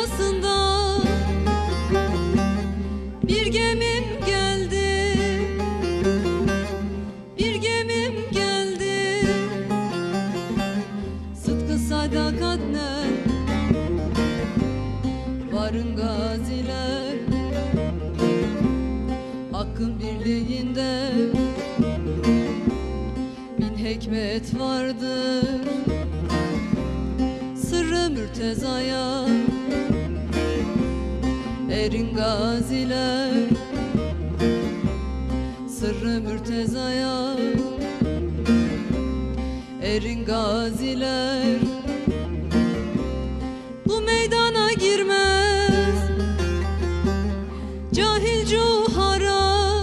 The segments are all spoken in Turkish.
kıyısında bir gemim geldi. Bir gemim geldi. Sıtkı sadakatle varın gaziler. Hakkın birliğinde bin hekmet vardır. Sırrı mürtezaya erin gaziler Sırrı mürtezaya. Erin gaziler Bu meydana girmez. Cahil cuhara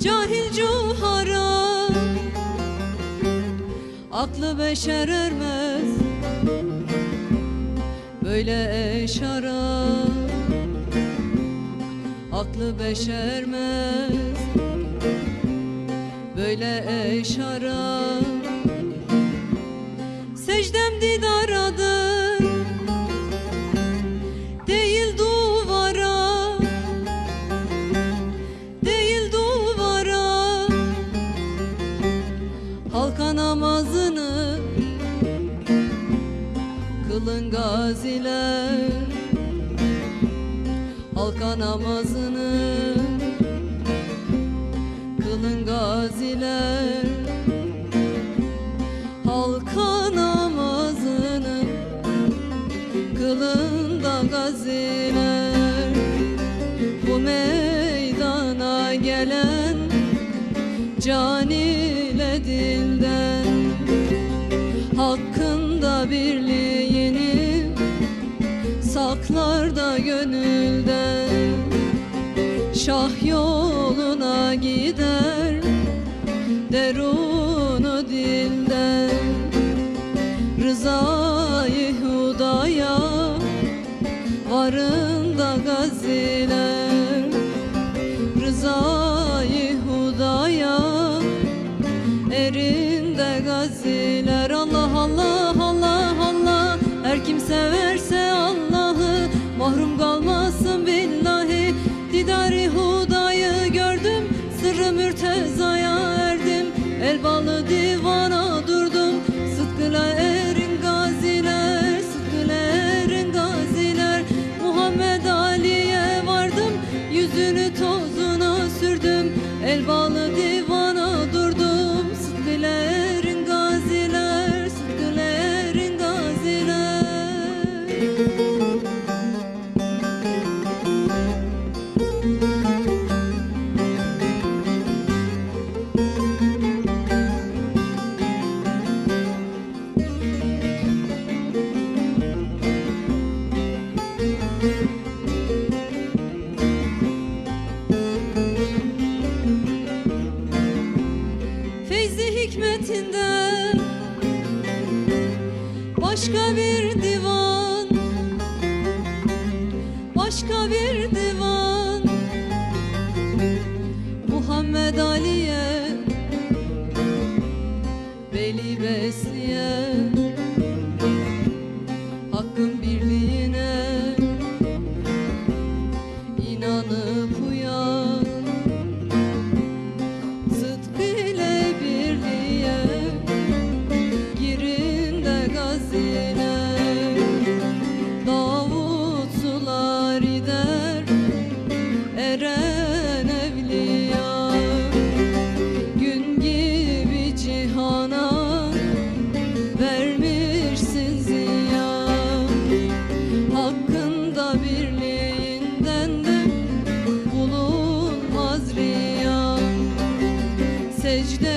Cahil cuhara. Aklı beşer ermez Böyle eşara Aklı beşermez. Böyle eşara Secdem didaradır gaziler Halka namazını Kılın gaziler Halka namazını Kılın da gaziler Bu meydana gelen Can ile dilden Hakkında birliğini gönülden Şah yoluna gider Derunu dilden Rızayı hudaya Varın da gaziler Rızayı hudaya Erinde gaziler Allah Allah Allah Allah Her kim severse Allah'ı Mahrum kalmasın billahi. Didari hudayı gördüm Sırrı mürtezaya hikmetinden Başka bir divan. Başka bir divan. Muhammed Ali'ye Veli besleyen desde